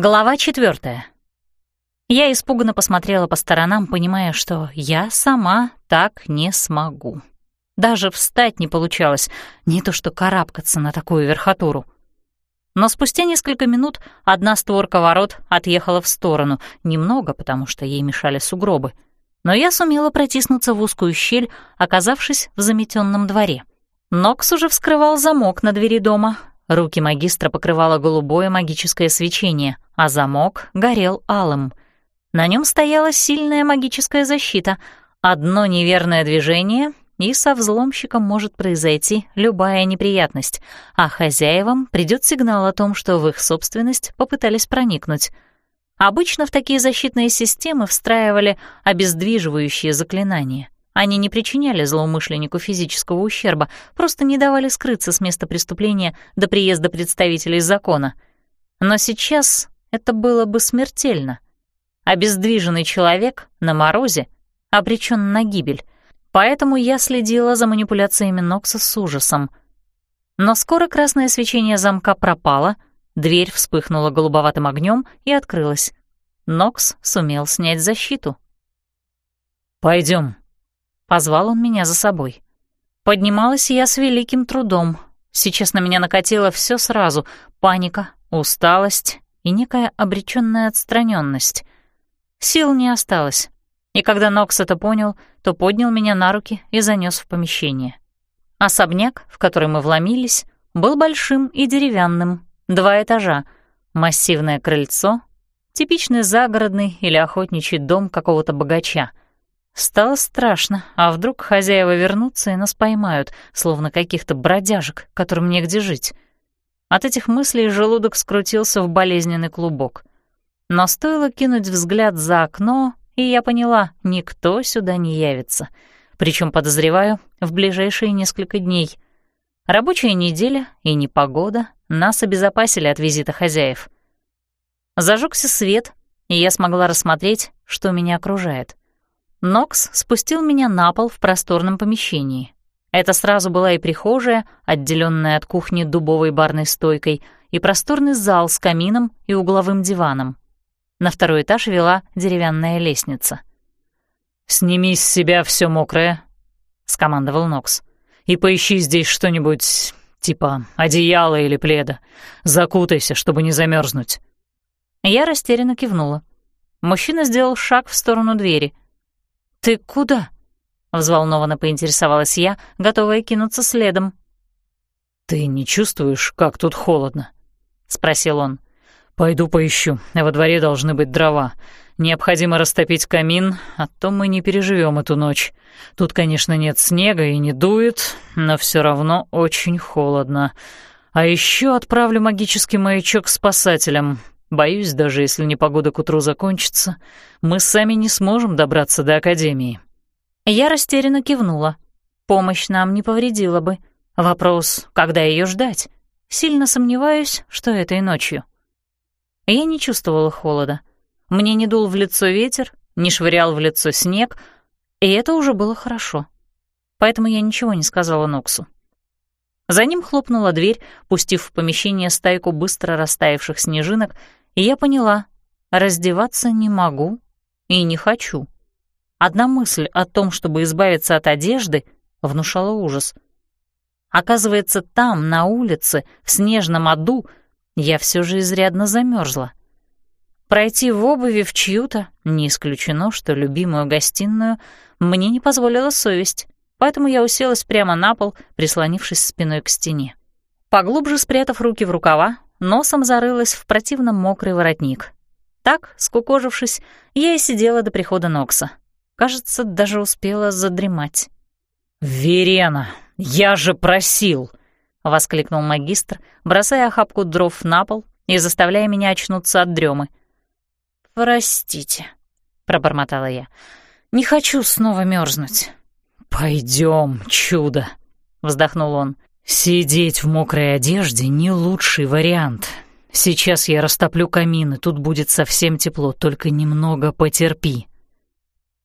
Глава четвертая. Я испуганно посмотрела по сторонам, понимая, что я сама так не смогу. Даже встать не получалось, не то что карабкаться на такую верхотуру. Но спустя несколько минут одна створка ворот отъехала в сторону, немного, потому что ей мешали сугробы. Но я сумела протиснуться в узкую щель, оказавшись в заметенном дворе. Нокс уже вскрывал замок на двери дома, Руки магистра покрывало голубое магическое свечение, а замок горел алым. На нем стояла сильная магическая защита. Одно неверное движение, и со взломщиком может произойти любая неприятность, а хозяевам придет сигнал о том, что в их собственность попытались проникнуть. Обычно в такие защитные системы встраивали обездвиживающие заклинания — они не причиняли злоумышленнику физического ущерба, просто не давали скрыться с места преступления до приезда представителей закона. Но сейчас это было бы смертельно. Обездвиженный человек на морозе обречен на гибель, поэтому я следила за манипуляциями Нокса с ужасом. Но скоро красное свечение замка пропало, дверь вспыхнула голубоватым огнем и открылась. Нокс сумел снять защиту. Пойдем, Позвал он меня за собой. Поднималась я с великим трудом. Сейчас на меня накатило все сразу — паника, усталость и некая обречённая отстранённость. Сил не осталось. И когда Нокс это понял, то поднял меня на руки и занёс в помещение. Особняк, в который мы вломились, был большим и деревянным, два этажа, массивное крыльцо, типичный загородный или охотничий дом какого-то богача — Стало страшно, а вдруг хозяева вернутся и нас поймают, словно каких-то бродяжек, которым негде жить. От этих мыслей желудок скрутился в болезненный клубок. Но стоило кинуть взгляд за окно, и я поняла, никто сюда не явится. Причем подозреваю, в ближайшие несколько дней. Рабочая неделя и непогода нас обезопасили от визита хозяев. Зажегся свет, и я смогла рассмотреть, что меня окружает. Нокс спустил меня на пол в просторном помещении. Это сразу была и прихожая, отделенная от кухни дубовой барной стойкой, и просторный зал с камином и угловым диваном. На второй этаж вела деревянная лестница. «Сними с себя все мокрое», — скомандовал Нокс. «И поищи здесь что-нибудь типа одеяла или пледа. Закутайся, чтобы не замерзнуть. Я растерянно кивнула. Мужчина сделал шаг в сторону двери — «Ты куда?» — взволнованно поинтересовалась я, готовая кинуться следом. «Ты не чувствуешь, как тут холодно?» — спросил он. «Пойду поищу. Во дворе должны быть дрова. Необходимо растопить камин, а то мы не переживем эту ночь. Тут, конечно, нет снега и не дует, но все равно очень холодно. А еще отправлю магический маячок спасателям. Боюсь, даже если непогода к утру закончится, мы сами не сможем добраться до Академии». Я растерянно кивнула. Помощь нам не повредила бы. Вопрос, когда ее ждать? Сильно сомневаюсь, что этой ночью. Я не чувствовала холода. Мне не дул в лицо ветер, не швырял в лицо снег, и это уже было хорошо. Поэтому я ничего не сказала Ноксу. За ним хлопнула дверь, пустив в помещение стайку быстро растаявших снежинок и я поняла, раздеваться не могу и не хочу. Одна мысль о том, чтобы избавиться от одежды, внушала ужас. Оказывается, там, на улице, в снежном аду, я все же изрядно замерзла. Пройти в обуви в чью-то, не исключено, что любимую гостиную, мне не позволила совесть, поэтому я уселась прямо на пол, прислонившись спиной к стене. Поглубже спрятав руки в рукава, носом зарылась в противно мокрый воротник. Так, скукожившись, я и сидела до прихода Нокса. Кажется, даже успела задремать. «Верена, я же просил!» — воскликнул магистр, бросая охапку дров на пол и заставляя меня очнуться от дремы. «Простите», — пробормотала я, — «не хочу снова мерзнуть. Пойдем, чудо», — вздохнул он. «Сидеть в мокрой одежде — не лучший вариант. Сейчас я растоплю камин, и тут будет совсем тепло, только немного потерпи».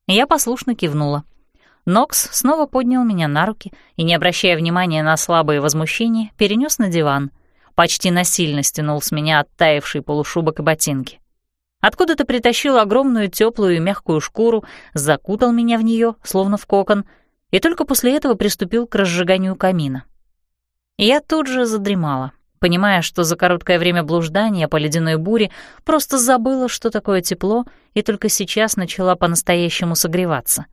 Я послушно кивнула. Нокс снова поднял меня на руки и, не обращая внимания на слабые возмущения, перенес на диван. почти насильно стянул с меня оттаивший полушубок и ботинки. Откуда-то притащил огромную теплую и мягкую шкуру, закутал меня в нее, словно в кокон, и только после этого приступил к разжиганию камина. Я тут же задремала, понимая, что за короткое время блуждания по ледяной буре просто забыла, что такое тепло, и только сейчас начала по-настоящему согреваться.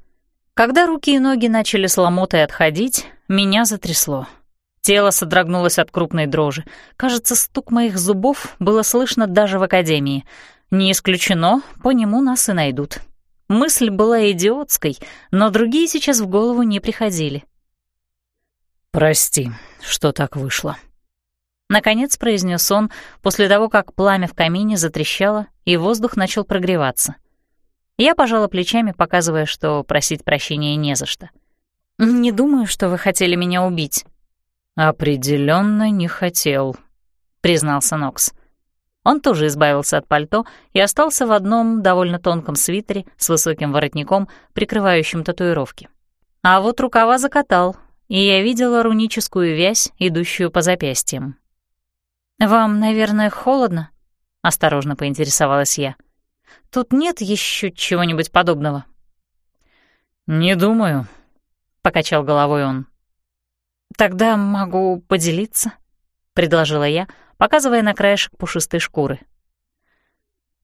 Когда руки и ноги начали с ломотой отходить, меня затрясло. Тело содрогнулось от крупной дрожи. Кажется, стук моих зубов было слышно даже в академии. Не исключено, по нему нас и найдут. Мысль была идиотской, но другие сейчас в голову не приходили. «Прости, что так вышло», — наконец произнес он после того, как пламя в камине затрещало и воздух начал прогреваться. Я пожала плечами, показывая, что просить прощения не за что. «Не думаю, что вы хотели меня убить», Определенно не хотел», — признался Нокс. Он тоже избавился от пальто и остался в одном довольно тонком свитере с высоким воротником, прикрывающим татуировки. А вот рукава закатал, и я видела руническую вязь, идущую по запястьям. «Вам, наверное, холодно?» — осторожно поинтересовалась я. «Тут нет еще чего-нибудь подобного?» «Не думаю», — покачал головой он. «Тогда могу поделиться», — предложила я, показывая на краешек пушистой шкуры.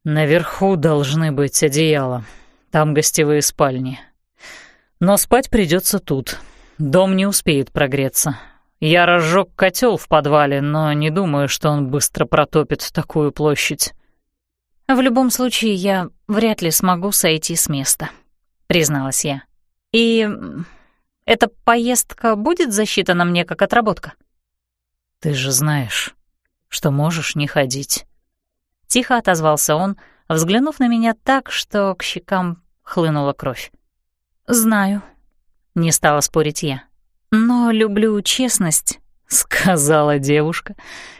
«Наверху должны быть одеяла. Там гостевые спальни. Но спать придется тут. Дом не успеет прогреться. Я разжег котел в подвале, но не думаю, что он быстро протопит такую площадь». «В любом случае, я вряд ли смогу сойти с места», — призналась я. «И эта поездка будет засчитана мне как отработка? Ты же знаешь, что можешь не ходить. Тихо отозвался он, взглянув на меня так, что к щекам хлынула кровь. «Знаю», — не стала спорить я. «Но люблю честность», — сказала девушка,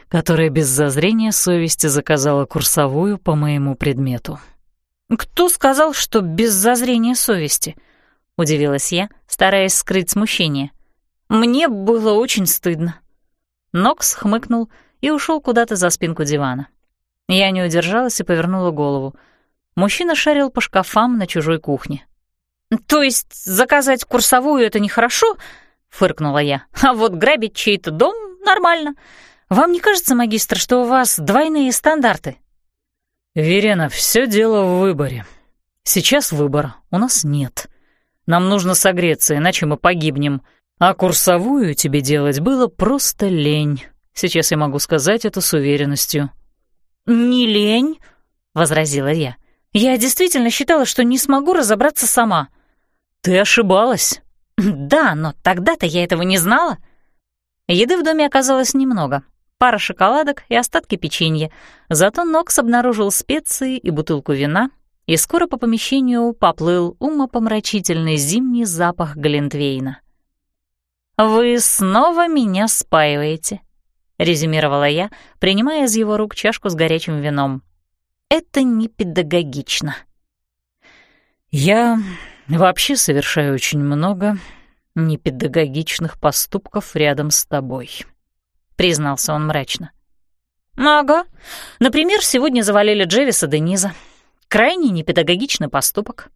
которая без зазрения совести заказала курсовую по моему предмету. «Кто сказал, что без зазрения совести?» — удивилась я, стараясь скрыть смущение. «Мне было очень стыдно». Нокс хмыкнул и ушел куда-то за спинку дивана. Я не удержалась и повернула голову. Мужчина шарил по шкафам на чужой кухне. «То есть заказать курсовую — это нехорошо?» — фыркнула я. «А вот грабить чей-то дом — нормально. Вам не кажется, магистр, что у вас двойные стандарты?» «Верена, все дело в выборе. Сейчас выбора у нас нет. Нам нужно согреться, иначе мы погибнем. А курсовую тебе делать было просто лень. Сейчас я могу сказать это с уверенностью». «Не лень», — возразила я. «Я действительно считала, что не смогу разобраться сама». «Ты ошибалась». «Да, но тогда-то я этого не знала». Еды в доме оказалось немного. Пара шоколадок и остатки печенья. Зато Нокс обнаружил специи и бутылку вина, и скоро по помещению поплыл умопомрачительный зимний запах Глинтвейна. «Вы снова меня спаиваете», — резюмировала я, принимая из его рук чашку с горячим вином. «Это не педагогично». «Я вообще совершаю очень много непедагогичных поступков рядом с тобой», — признался он мрачно. «Ага. Например, сегодня завалили Джевиса Дениза. Крайне непедагогичный поступок.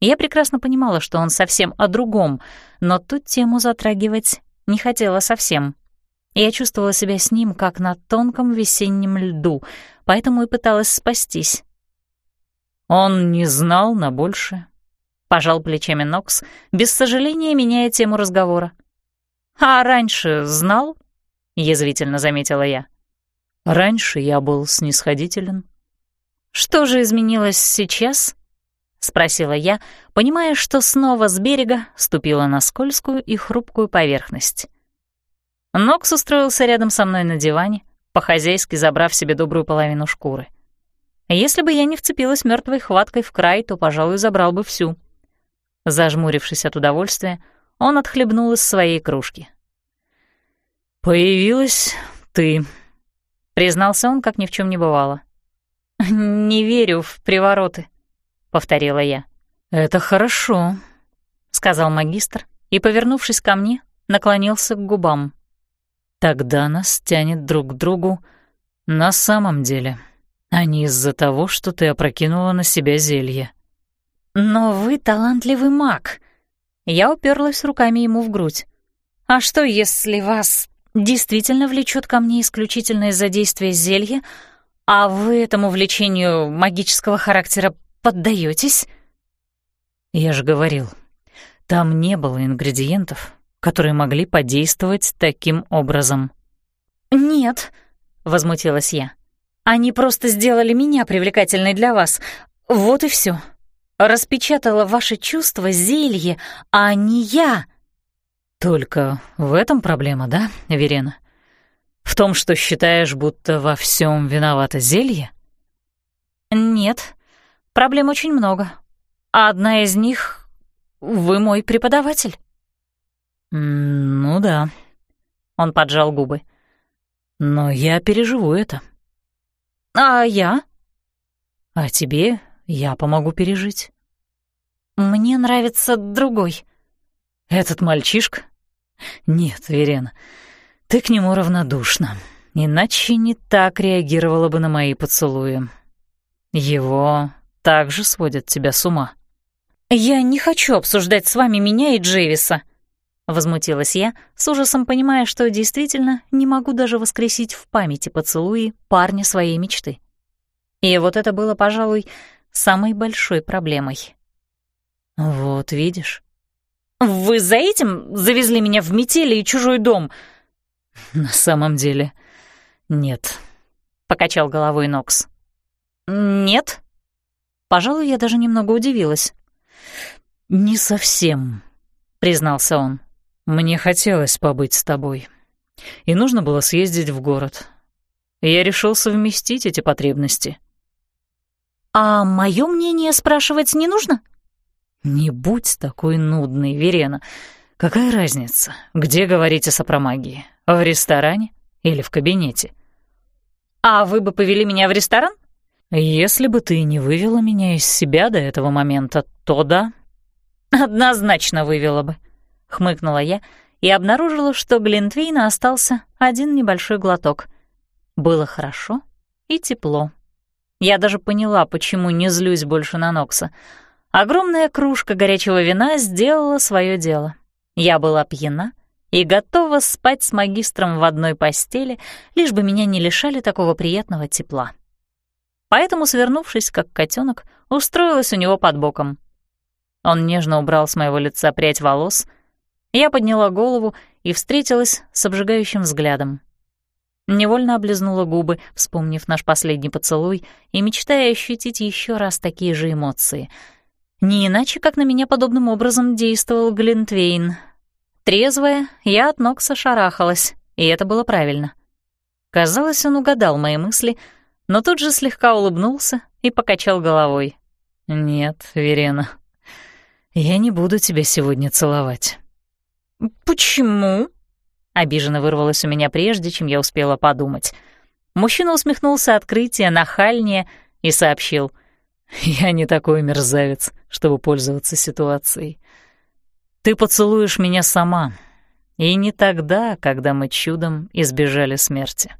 Я прекрасно понимала, что он совсем о другом, но тут тему затрагивать не хотела совсем. Я чувствовала себя с ним, как на тонком весеннем льду, поэтому и пыталась спастись. «Он не знал на большее», — пожал плечами Нокс, без сожаления меняя тему разговора. «А раньше знал?» — язвительно заметила я. «Раньше я был снисходителен», «Что же изменилось сейчас?» — спросила я, понимая, что снова с берега ступила на скользкую и хрупкую поверхность. Нокс устроился рядом со мной на диване, по-хозяйски забрав себе добрую половину шкуры. Если бы я не вцепилась мертвой хваткой в край, то, пожалуй, забрал бы всю. Зажмурившись от удовольствия, он отхлебнул из своей кружки. «Появилась ты», — признался он, как ни в чем не бывало. «Не верю в привороты», — повторила я. «Это хорошо», — сказал магистр и, повернувшись ко мне, наклонился к губам. Тогда нас тянет друг к другу на самом деле, а не из-за того, что ты опрокинула на себя зелье. Но вы талантливый маг. Я уперлась руками ему в грудь. А что, если вас действительно влечет ко мне исключительно из-за действия зелья, а вы этому влечению магического характера поддаетесь? Я же говорил, там не было ингредиентов, которые могли подействовать таким образом. «Нет», — возмутилась я. «Они просто сделали меня привлекательной для вас. Вот и все. Распечатала ваши чувства зелье, а не я». «Только в этом проблема, да, Верена? В том, что считаешь, будто во всем виновато зелье?» «Нет, проблем очень много. А одна из них — вы мой преподаватель». «Ну да», — он поджал губы. «Но я переживу это». «А я?» «А тебе я помогу пережить». «Мне нравится другой». «Этот мальчишка?» «Нет, Верена, ты к нему равнодушна, иначе не так реагировала бы на мои поцелуи. Его также сводят тебя с ума». «Я не хочу обсуждать с вами меня и Джейвиса», — возмутилась я, с ужасом понимая, что действительно не могу даже воскресить в памяти поцелуи парня своей мечты. И вот это было, пожалуй, самой большой проблемой. «Вот видишь». «Вы за этим завезли меня в метели и чужой дом?» «На самом деле нет», — покачал головой Нокс. «Нет?» Пожалуй, я даже немного удивилась. «Не совсем», — признался он. «Мне хотелось побыть с тобой, и нужно было съездить в город. Я решил совместить эти потребности». «А мое мнение спрашивать не нужно?» «Не будь такой нудной, Верена. Какая разница, где говорить о сопромагии? В ресторане или в кабинете?» «А вы бы повели меня в ресторан?» «Если бы ты не вывела меня из себя до этого момента, то да». «Однозначно вывела бы», — хмыкнула я и обнаружила, что Глинтвейна остался один небольшой глоток. Было хорошо и тепло. Я даже поняла, почему не злюсь больше на Нокса. Огромная кружка горячего вина сделала свое дело. Я была пьяна и готова спать с магистром в одной постели, лишь бы меня не лишали такого приятного тепла. Поэтому, свернувшись, как котенок, устроилась у него под боком. Он нежно убрал с моего лица прядь волос. Я подняла голову и встретилась с обжигающим взглядом. Невольно облизнула губы, вспомнив наш последний поцелуй и мечтая ощутить еще раз такие же эмоции. Не иначе, как на меня подобным образом действовал Глинтвейн. Трезвая, я от ног сошарахалась, и это было правильно. Казалось, он угадал мои мысли — но тут же слегка улыбнулся и покачал головой. «Нет, Верена, я не буду тебя сегодня целовать». «Почему?» — обиженно вырвалось у меня прежде, чем я успела подумать. Мужчина усмехнулся открытие, нахальнее и сообщил. «Я не такой мерзавец, чтобы пользоваться ситуацией. Ты поцелуешь меня сама, и не тогда, когда мы чудом избежали смерти».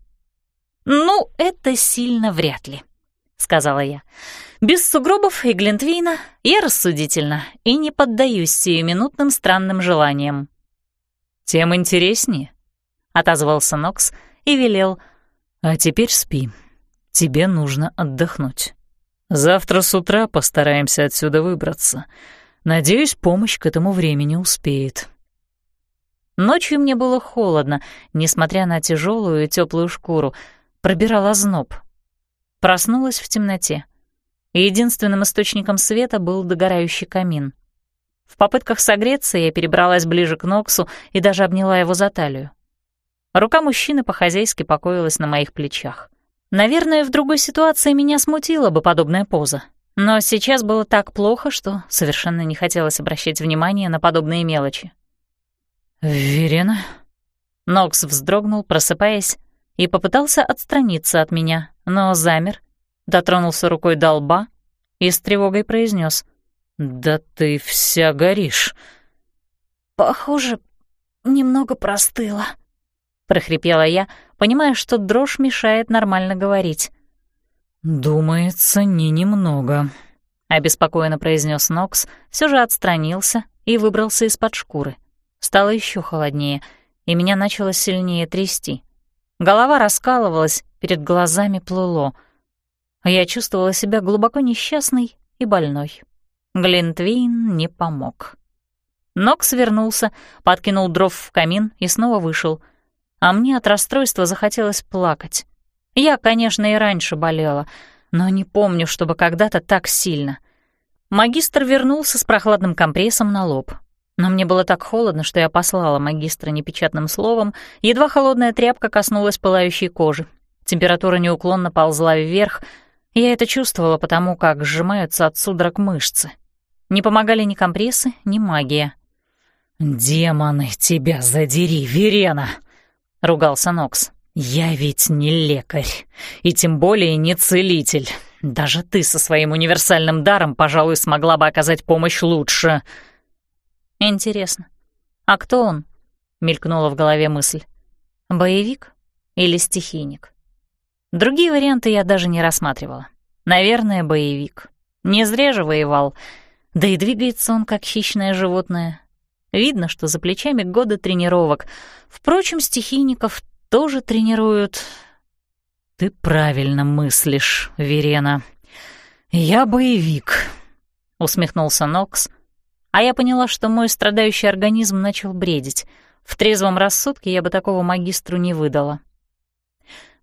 «Ну, это сильно вряд ли», — сказала я. «Без сугробов и глинтвейна я рассудительна и не поддаюсь сиюминутным странным желаниям». «Тем интереснее», — отозвался Нокс и велел. «А теперь спи. Тебе нужно отдохнуть. Завтра с утра постараемся отсюда выбраться. Надеюсь, помощь к этому времени успеет». Ночью мне было холодно, несмотря на тяжелую и теплую шкуру — пробирал озноб. Проснулась в темноте. Единственным источником света был догорающий камин. В попытках согреться я перебралась ближе к Ноксу и даже обняла его за талию. Рука мужчины по-хозяйски покоилась на моих плечах. Наверное, в другой ситуации меня смутила бы подобная поза. Но сейчас было так плохо, что совершенно не хотелось обращать внимание на подобные мелочи. «Верена?» Нокс вздрогнул, просыпаясь, и попытался отстраниться от меня, но замер, дотронулся рукой до лба и с тревогой произнес: «Да ты вся горишь». «Похоже, немного простыла», — прохрипела я, понимая, что дрожь мешает нормально говорить. «Думается, не немного», — обеспокоенно произнес Нокс, все же отстранился и выбрался из-под шкуры. Стало еще холоднее, и меня начало сильнее трясти. Голова раскалывалась, перед глазами плыло. Я чувствовала себя глубоко несчастной и больной. Глинтвейн не помог. Нокс вернулся, подкинул дров в камин и снова вышел — а мне от расстройства захотелось плакать. Я, конечно, и раньше болела, но не помню, чтобы когда-то так сильно. Магистр вернулся с прохладным компрессом на лоб. Но мне было так холодно, что я послала магистра непечатным словом, едва холодная тряпка коснулась пылающей кожи. Температура неуклонно ползла вверх, я это чувствовала потому, как сжимаются от судорог мышцы. Не помогали ни компрессы, ни магия. «Демоны, тебя задери, Верена!» — ругался Нокс. «Я ведь не лекарь, и тем более не целитель. Даже ты со своим универсальным даром, пожалуй, смогла бы оказать помощь лучше». «Интересно, а кто он?» — мелькнула в голове мысль. «Боевик или стихийник?» Другие варианты я даже не рассматривала. Наверное, боевик. Не зря же воевал. Да и двигается он, как хищное животное. Видно, что за плечами годы тренировок. Впрочем, стихийников тоже тренируют. «Ты правильно мыслишь, Верена. Я боевик», — усмехнулся Нокс. А я поняла, что мой страдающий организм начал бредить. В трезвом рассудке я бы такого магистру не выдала.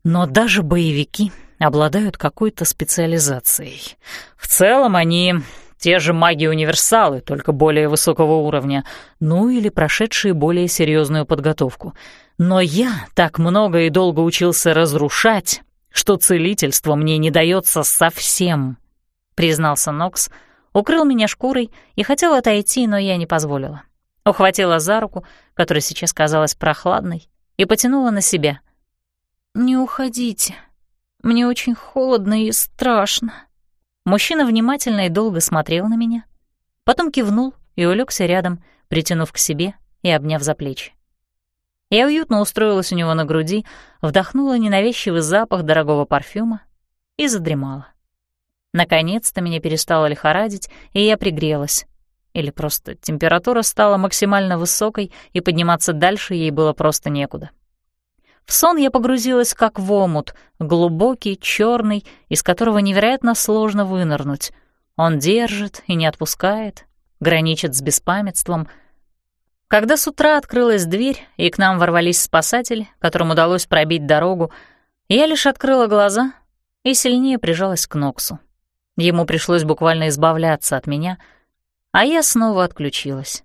Но даже боевики обладают какой-то специализацией. В целом они те же маги-универсалы, только более высокого уровня, ну или прошедшие более серьезную подготовку. Но я так много и долго учился разрушать, что целительство мне не дается совсем, признался Нокс, укрыл меня шкурой и хотел отойти, но я не позволила. Ухватила за руку, которая сейчас казалась прохладной, и потянула на себя. «Не уходите. Мне очень холодно и страшно». Мужчина внимательно и долго смотрел на меня, потом кивнул и улегся рядом, притянув к себе и обняв за плечи. Я уютно устроилась у него на груди, вдохнула ненавязчивый запах дорогого парфюма и задремала. Наконец-то меня перестало лихорадить, и я пригрелась. Или просто температура стала максимально высокой, и подниматься дальше ей было просто некуда. В сон я погрузилась как в омут, глубокий, черный, из которого невероятно сложно вынырнуть. Он держит и не отпускает, граничит с беспамятством. Когда с утра открылась дверь, и к нам ворвались спасатели, которым удалось пробить дорогу, я лишь открыла глаза и сильнее прижалась к Ноксу. Ему пришлось буквально избавляться от меня, а я снова отключилась.